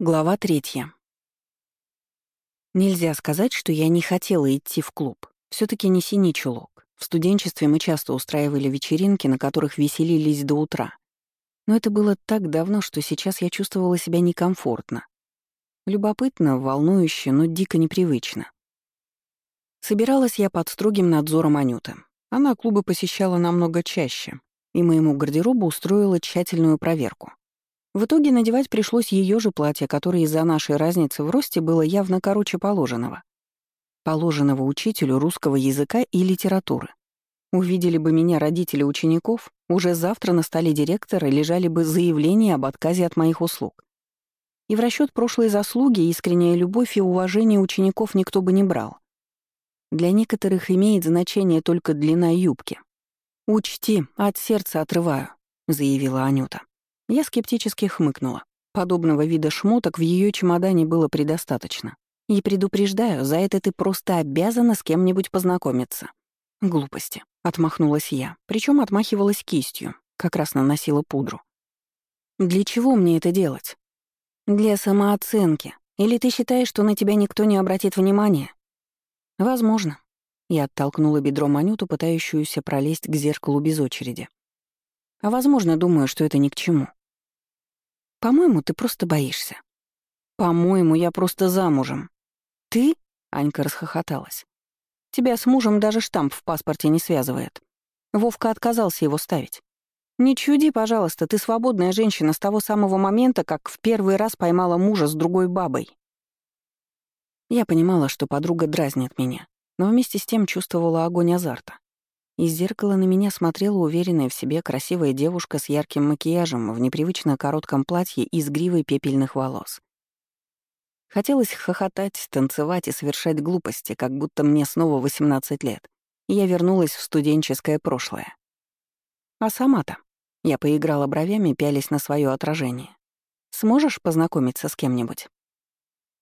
Глава третья. Нельзя сказать, что я не хотела идти в клуб. все таки не синий чулок. В студенчестве мы часто устраивали вечеринки, на которых веселились до утра. Но это было так давно, что сейчас я чувствовала себя некомфортно. Любопытно, волнующе, но дико непривычно. Собиралась я под строгим надзором Анюты. Она клубы посещала намного чаще, и моему гардеробу устроила тщательную проверку. В итоге надевать пришлось ее же платье, которое из-за нашей разницы в росте было явно короче положенного. Положенного учителю русского языка и литературы. Увидели бы меня родители учеников, уже завтра на столе директора лежали бы заявления об отказе от моих услуг. И в расчет прошлой заслуги искренняя любовь и уважение учеников никто бы не брал. Для некоторых имеет значение только длина юбки. «Учти, от сердца отрываю», — заявила Анюта. Я скептически хмыкнула. Подобного вида шмоток в ее чемодане было предостаточно. И предупреждаю, за это ты просто обязана с кем-нибудь познакомиться. Глупости. Отмахнулась я, причем отмахивалась кистью, как раз наносила пудру. Для чего мне это делать? Для самооценки. Или ты считаешь, что на тебя никто не обратит внимания? Возможно. Я оттолкнула бедром Анюту, пытающуюся пролезть к зеркалу без очереди. А возможно, думаю, что это ни к чему. По-моему, ты просто боишься. По-моему, я просто замужем. Ты? Анька расхохоталась. Тебя с мужем даже штамп в паспорте не связывает. Вовка отказался его ставить. Не чуди, пожалуйста, ты свободная женщина с того самого момента, как в первый раз поймала мужа с другой бабой. Я понимала, что подруга дразнит меня, но вместе с тем чувствовала огонь азарта. Из зеркала на меня смотрела уверенная в себе красивая девушка с ярким макияжем в непривычно коротком платье и с пепельных волос. Хотелось хохотать, танцевать и совершать глупости, как будто мне снова 18 лет, и я вернулась в студенческое прошлое. А сама-то? Я поиграла бровями, пялись на свое отражение. Сможешь познакомиться с кем-нибудь?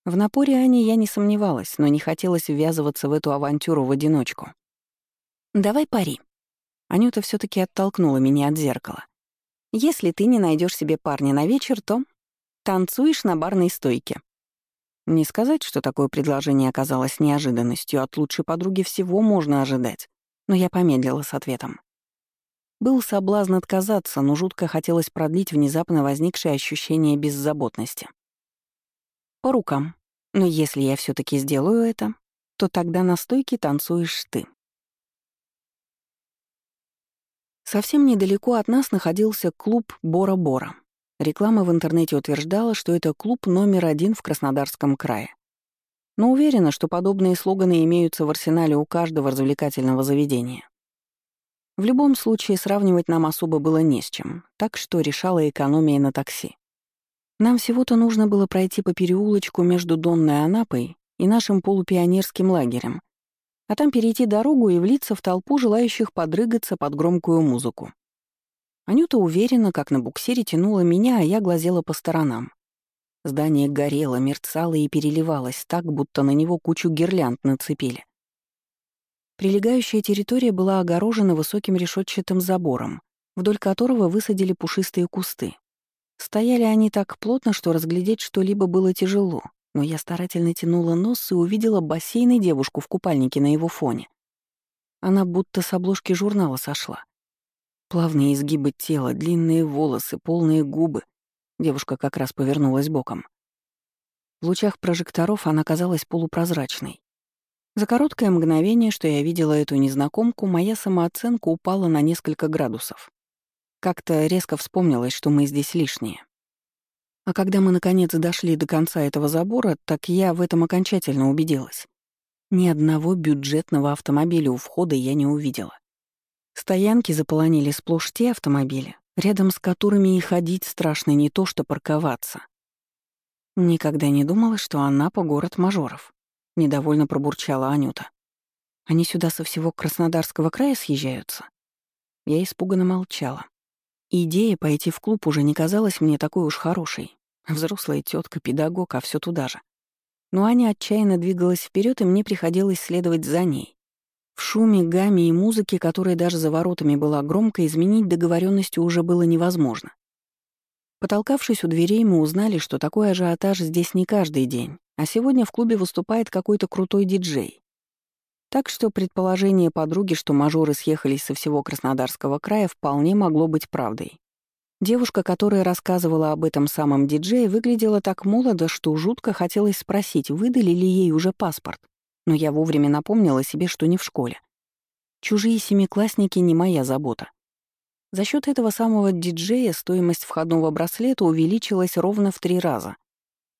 В напоре Ани я не сомневалась, но не хотелось ввязываться в эту авантюру в одиночку. «Давай пари». Анюта все таки оттолкнула меня от зеркала. «Если ты не найдешь себе парня на вечер, то танцуешь на барной стойке». Не сказать, что такое предложение оказалось неожиданностью, от лучшей подруги всего можно ожидать. Но я помедлила с ответом. Был соблазн отказаться, но жутко хотелось продлить внезапно возникшее ощущение беззаботности. По рукам. Но если я все таки сделаю это, то тогда на стойке танцуешь ты. Совсем недалеко от нас находился клуб «Бора-Бора». Реклама в интернете утверждала, что это клуб номер один в Краснодарском крае. Но уверена, что подобные слоганы имеются в арсенале у каждого развлекательного заведения. В любом случае сравнивать нам особо было не с чем, так что решала экономия на такси. Нам всего-то нужно было пройти по переулочку между Донной Анапой и нашим полупионерским лагерем, а там перейти дорогу и влиться в толпу желающих подрыгаться под громкую музыку. Анюта уверенно, как на буксире, тянула меня, а я глазела по сторонам. Здание горело, мерцало и переливалось так, будто на него кучу гирлянд нацепили. Прилегающая территория была огорожена высоким решетчатым забором, вдоль которого высадили пушистые кусты. Стояли они так плотно, что разглядеть что-либо было тяжело — но я старательно тянула нос и увидела бассейн и девушку в купальнике на его фоне. Она будто с обложки журнала сошла. Плавные изгибы тела, длинные волосы, полные губы. Девушка как раз повернулась боком. В лучах прожекторов она казалась полупрозрачной. За короткое мгновение, что я видела эту незнакомку, моя самооценка упала на несколько градусов. Как-то резко вспомнилось, что мы здесь лишние. А когда мы наконец дошли до конца этого забора, так я в этом окончательно убедилась. Ни одного бюджетного автомобиля у входа я не увидела. Стоянки заполонили сплошь те автомобили, рядом с которыми и ходить страшно не то, что парковаться. Никогда не думала, что она по город мажоров. Недовольно пробурчала Анюта. Они сюда со всего Краснодарского края съезжаются? Я испуганно молчала. Идея пойти в клуб уже не казалась мне такой уж хорошей. Взрослая тетка, педагог, а все туда же. Но Аня отчаянно двигалась вперед, и мне приходилось следовать за ней. В шуме, гамме и музыке, которая даже за воротами была громко, изменить договоренности уже было невозможно. Потолкавшись у дверей, мы узнали, что такой ажиотаж здесь не каждый день, а сегодня в клубе выступает какой-то крутой диджей. Так что предположение подруги, что мажоры съехались со всего Краснодарского края, вполне могло быть правдой. Девушка, которая рассказывала об этом самом диджее, выглядела так молодо, что жутко хотелось спросить, выдали ли ей уже паспорт. Но я вовремя напомнила себе, что не в школе. Чужие семиклассники не моя забота. За счет этого самого диджея стоимость входного браслета увеличилась ровно в три раза.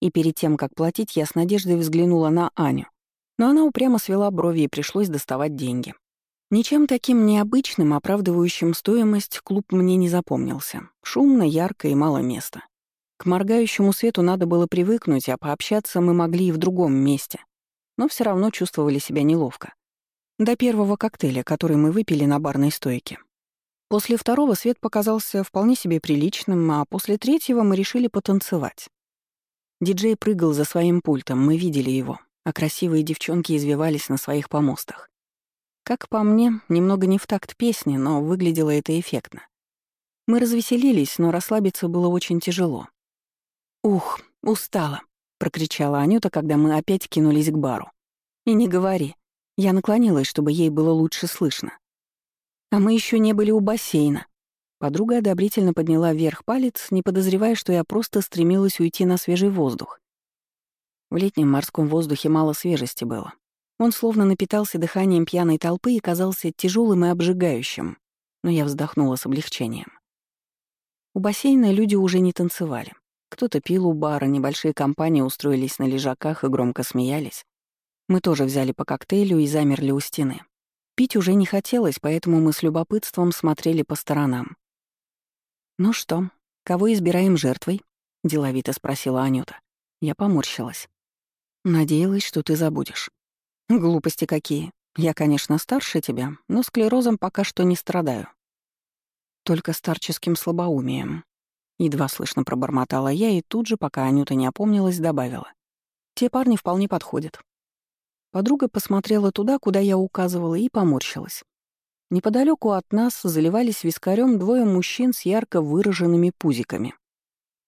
И перед тем, как платить, я с надеждой взглянула на Аню. Но она упрямо свела брови и пришлось доставать деньги. Ничем таким необычным, оправдывающим стоимость, клуб мне не запомнился. Шумно, ярко и мало места. К моргающему свету надо было привыкнуть, а пообщаться мы могли и в другом месте. Но все равно чувствовали себя неловко. До первого коктейля, который мы выпили на барной стойке. После второго свет показался вполне себе приличным, а после третьего мы решили потанцевать. Диджей прыгал за своим пультом, мы видели его, а красивые девчонки извивались на своих помостах. Как по мне, немного не в такт песни, но выглядело это эффектно. Мы развеселились, но расслабиться было очень тяжело. «Ух, устала!» — прокричала Анюта, когда мы опять кинулись к бару. «И не говори». Я наклонилась, чтобы ей было лучше слышно. А мы еще не были у бассейна. Подруга одобрительно подняла вверх палец, не подозревая, что я просто стремилась уйти на свежий воздух. В летнем морском воздухе мало свежести было. Он словно напитался дыханием пьяной толпы и казался тяжелым и обжигающим, но я вздохнула с облегчением. У бассейна люди уже не танцевали. Кто-то пил у бара, небольшие компании устроились на лежаках и громко смеялись. Мы тоже взяли по коктейлю и замерли у стены. Пить уже не хотелось, поэтому мы с любопытством смотрели по сторонам. «Ну что, кого избираем жертвой?» — деловито спросила Анюта. Я поморщилась. «Надеялась, что ты забудешь». «Глупости какие. Я, конечно, старше тебя, но склерозом пока что не страдаю. Только старческим слабоумием». Едва слышно пробормотала я и тут же, пока Анюта не опомнилась, добавила. «Те парни вполне подходят. Подруга посмотрела туда, куда я указывала, и поморщилась. Неподалеку от нас заливались вискарем двое мужчин с ярко выраженными пузиками.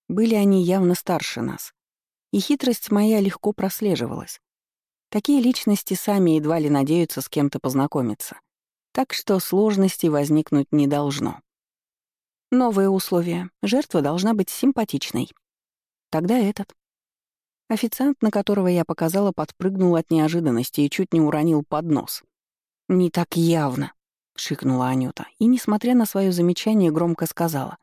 Были они явно старше нас. И хитрость моя легко прослеживалась. Такие личности сами едва ли надеются с кем-то познакомиться. Так что сложностей возникнуть не должно. Новое условие. Жертва должна быть симпатичной. Тогда этот. Официант, на которого я показала, подпрыгнул от неожиданности и чуть не уронил поднос. «Не так явно», — шикнула Анюта, и, несмотря на свое замечание, громко сказала.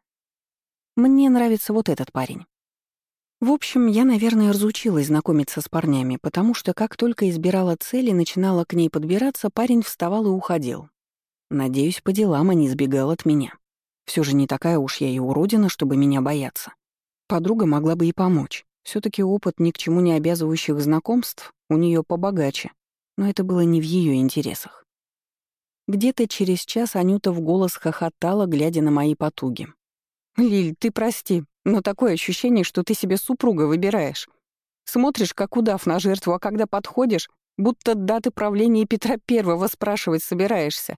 «Мне нравится вот этот парень». В общем, я, наверное, разучилась знакомиться с парнями, потому что как только избирала цель и начинала к ней подбираться, парень вставал и уходил. Надеюсь, по делам, а не сбегал от меня. Все же не такая уж я и уродина, чтобы меня бояться. Подруга могла бы и помочь все таки опыт ни к чему не обязывающих знакомств у нее побогаче, но это было не в ее интересах. Где-то через час Анюта в голос хохотала, глядя на мои потуги. «Лиль, ты прости, но такое ощущение, что ты себе супруга выбираешь. Смотришь, как удав на жертву, а когда подходишь, будто даты правления Петра Первого спрашивать собираешься.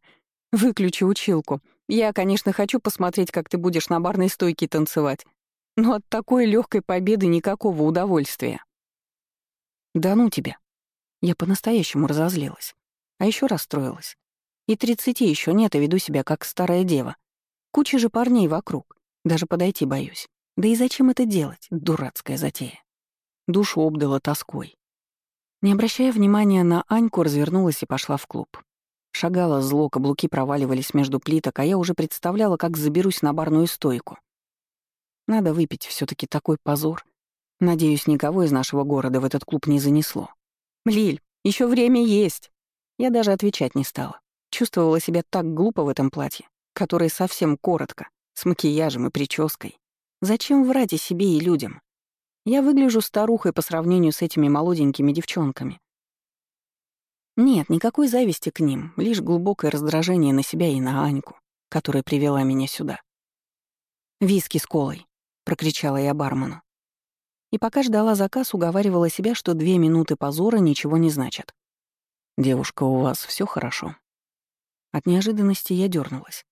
Выключи училку. Я, конечно, хочу посмотреть, как ты будешь на барной стойке танцевать, но от такой легкой победы никакого удовольствия. Да ну тебя. Я по-настоящему разозлилась. А еще расстроилась. И тридцати еще нет, и веду себя как старая дева. Куча же парней вокруг. Даже подойти боюсь. Да и зачем это делать, дурацкая затея? Душу обдала тоской. Не обращая внимания на Аньку, развернулась и пошла в клуб. Шагала зло, каблуки проваливались между плиток, а я уже представляла, как заберусь на барную стойку. Надо выпить, все таки такой позор. Надеюсь, никого из нашего города в этот клуб не занесло. Лиль, еще время есть. Я даже отвечать не стала. Чувствовала себя так глупо в этом платье, которое совсем коротко, с макияжем и прической. Зачем врать и себе, и людям? Я выгляжу старухой по сравнению с этими молоденькими девчонками. Нет, никакой зависти к ним, лишь глубокое раздражение на себя и на Аньку, которая привела меня сюда. Виски с колой прокричала я бармену. И пока ждала заказ, уговаривала себя, что две минуты позора ничего не значат. «Девушка, у вас все хорошо?» От неожиданности я дернулась.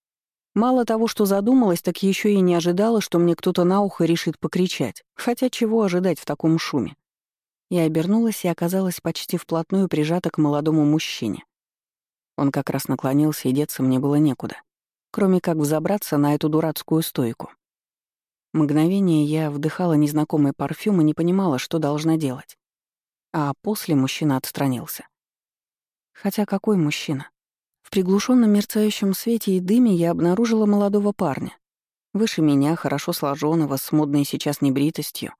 Мало того, что задумалась, так еще и не ожидала, что мне кто-то на ухо решит покричать. Хотя чего ожидать в таком шуме? Я обернулась и оказалась почти вплотную прижата к молодому мужчине. Он как раз наклонился, и деться мне было некуда, кроме как взобраться на эту дурацкую стойку. Мгновение я вдыхала незнакомый парфюм и не понимала, что должна делать. А после мужчина отстранился. Хотя какой мужчина? В приглушенном мерцающем свете и дыме я обнаружила молодого парня. Выше меня, хорошо сложенного, с модной сейчас небритостью.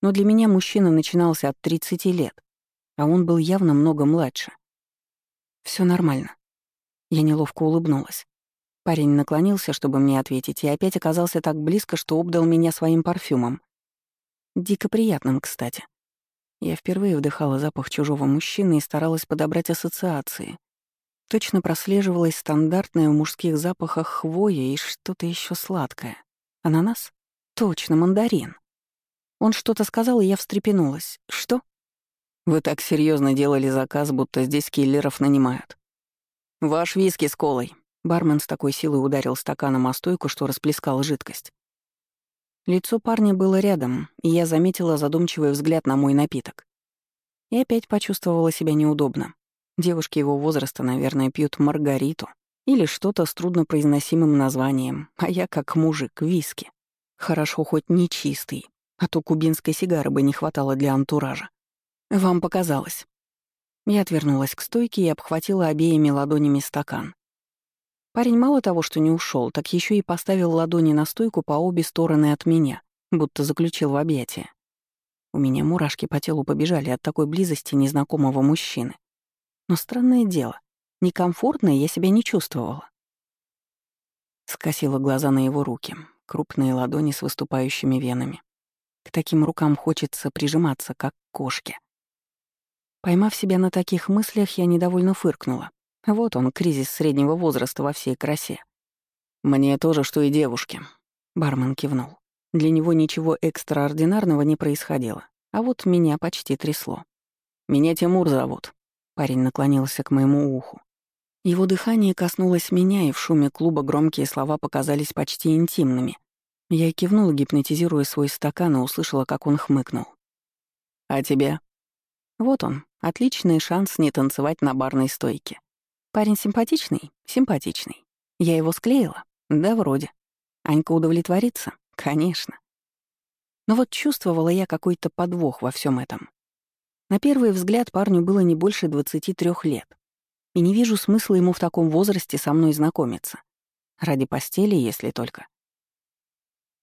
Но для меня мужчина начинался от 30 лет, а он был явно много младше. Все нормально. Я неловко улыбнулась. Парень наклонился, чтобы мне ответить, и опять оказался так близко, что обдал меня своим парфюмом. Дико приятным, кстати. Я впервые вдыхала запах чужого мужчины и старалась подобрать ассоциации. Точно прослеживалась стандартная в мужских запахах хвоя и что-то еще сладкое. Ананас? Точно, мандарин. Он что-то сказал, и я встрепенулась. Что? Вы так серьезно делали заказ, будто здесь киллеров нанимают. Ваш виски с колой, Бармен с такой силой ударил стаканом о стойку, что расплескал жидкость. Лицо парня было рядом, и я заметила задумчивый взгляд на мой напиток. И опять почувствовала себя неудобно. Девушки его возраста, наверное, пьют маргариту или что-то с труднопроизносимым названием, а я, как мужик, виски. Хорошо хоть не чистый, а то кубинской сигары бы не хватало для антуража. Вам показалось. Я отвернулась к стойке и обхватила обеими ладонями стакан. Парень мало того, что не ушел, так еще и поставил ладони на стойку по обе стороны от меня, будто заключил в объятия. У меня мурашки по телу побежали от такой близости незнакомого мужчины. Но странное дело, некомфортно я себя не чувствовала. Скосила глаза на его руки, крупные ладони с выступающими венами. К таким рукам хочется прижиматься, как к кошке. Поймав себя на таких мыслях, я недовольно фыркнула. Вот он, кризис среднего возраста во всей красе. «Мне тоже, что и девушке», — бармен кивнул. Для него ничего экстраординарного не происходило, а вот меня почти трясло. «Меня Тимур зовут», — парень наклонился к моему уху. Его дыхание коснулось меня, и в шуме клуба громкие слова показались почти интимными. Я кивнула, гипнотизируя свой стакан, и услышала, как он хмыкнул. «А тебя?» Вот он, отличный шанс не танцевать на барной стойке. Парень симпатичный? Симпатичный. Я его склеила? Да, вроде. Анька удовлетворится? Конечно. Но вот чувствовала я какой-то подвох во всем этом. На первый взгляд парню было не больше 23 лет. И не вижу смысла ему в таком возрасте со мной знакомиться. Ради постели, если только.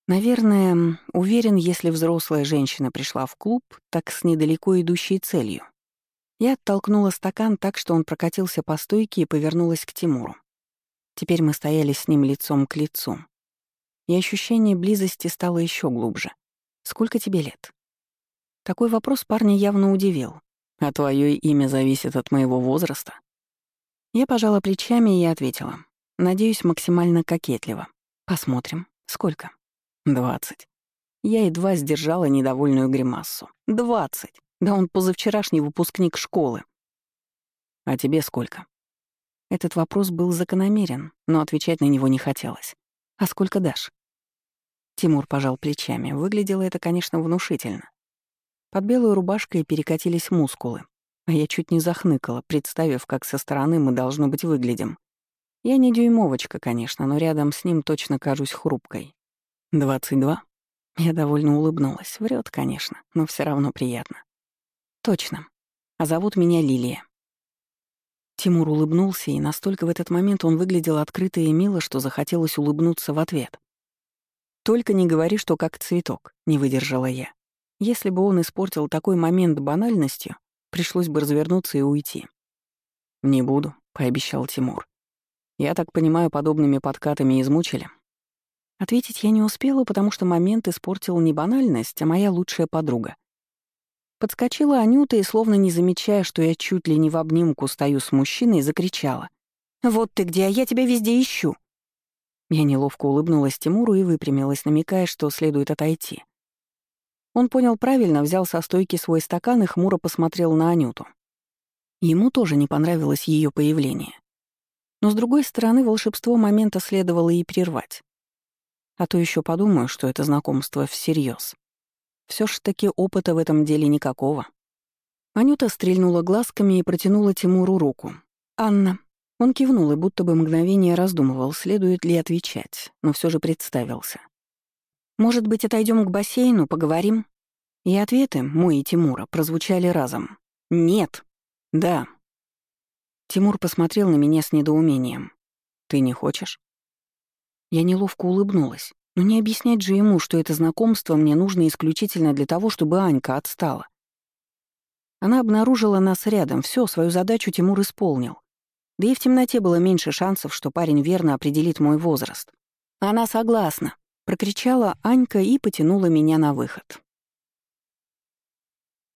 Наверное, уверен, если взрослая женщина пришла в клуб, так с недалеко идущей целью. Я оттолкнула стакан так, что он прокатился по стойке и повернулась к Тимуру. Теперь мы стояли с ним лицом к лицу. И ощущение близости стало еще глубже. «Сколько тебе лет?» Такой вопрос парня явно удивил. «А твое имя зависит от моего возраста?» Я пожала плечами и ответила. Надеюсь, максимально кокетливо. Посмотрим. Сколько? Двадцать. Я едва сдержала недовольную гримассу. Двадцать. Да он позавчерашний выпускник школы. А тебе сколько? Этот вопрос был закономерен, но отвечать на него не хотелось. А сколько дашь? Тимур пожал плечами. Выглядело это, конечно, внушительно. Под белой рубашкой перекатились мускулы, а я чуть не захныкала, представив, как со стороны мы, должно быть, выглядим. Я не дюймовочка, конечно, но рядом с ним точно кажусь хрупкой. «Двадцать два?» Я довольно улыбнулась. Врет, конечно, но все равно приятно. «Точно. А зовут меня Лилия». Тимур улыбнулся, и настолько в этот момент он выглядел открыто и мило, что захотелось улыбнуться в ответ. «Только не говори, что как цветок», — не выдержала я. Если бы он испортил такой момент банальностью, пришлось бы развернуться и уйти. «Не буду», — пообещал Тимур. «Я так понимаю, подобными подкатами измучили». Ответить я не успела, потому что момент испортил не банальность, а моя лучшая подруга. Подскочила Анюта и, словно не замечая, что я чуть ли не в обнимку стою с мужчиной, закричала. «Вот ты где, а я тебя везде ищу!» Я неловко улыбнулась Тимуру и выпрямилась, намекая, что следует отойти. Он понял правильно, взял со стойки свой стакан и хмуро посмотрел на Анюту. Ему тоже не понравилось ее появление. Но, с другой стороны, волшебство момента следовало и прервать. А то еще подумаю, что это знакомство всерьез. Все ж таки опыта в этом деле никакого. Анюта стрельнула глазками и протянула Тимуру руку. «Анна». Он кивнул и будто бы мгновение раздумывал, следует ли отвечать, но все же представился. «Может быть, отойдем к бассейну, поговорим?» И ответы, мой и Тимура, прозвучали разом. «Нет». «Да». Тимур посмотрел на меня с недоумением. «Ты не хочешь?» Я неловко улыбнулась. Но не объяснять же ему, что это знакомство мне нужно исключительно для того, чтобы Анька отстала. Она обнаружила нас рядом, все, свою задачу Тимур исполнил. Да и в темноте было меньше шансов, что парень верно определит мой возраст. «Она согласна», — прокричала Анька и потянула меня на выход.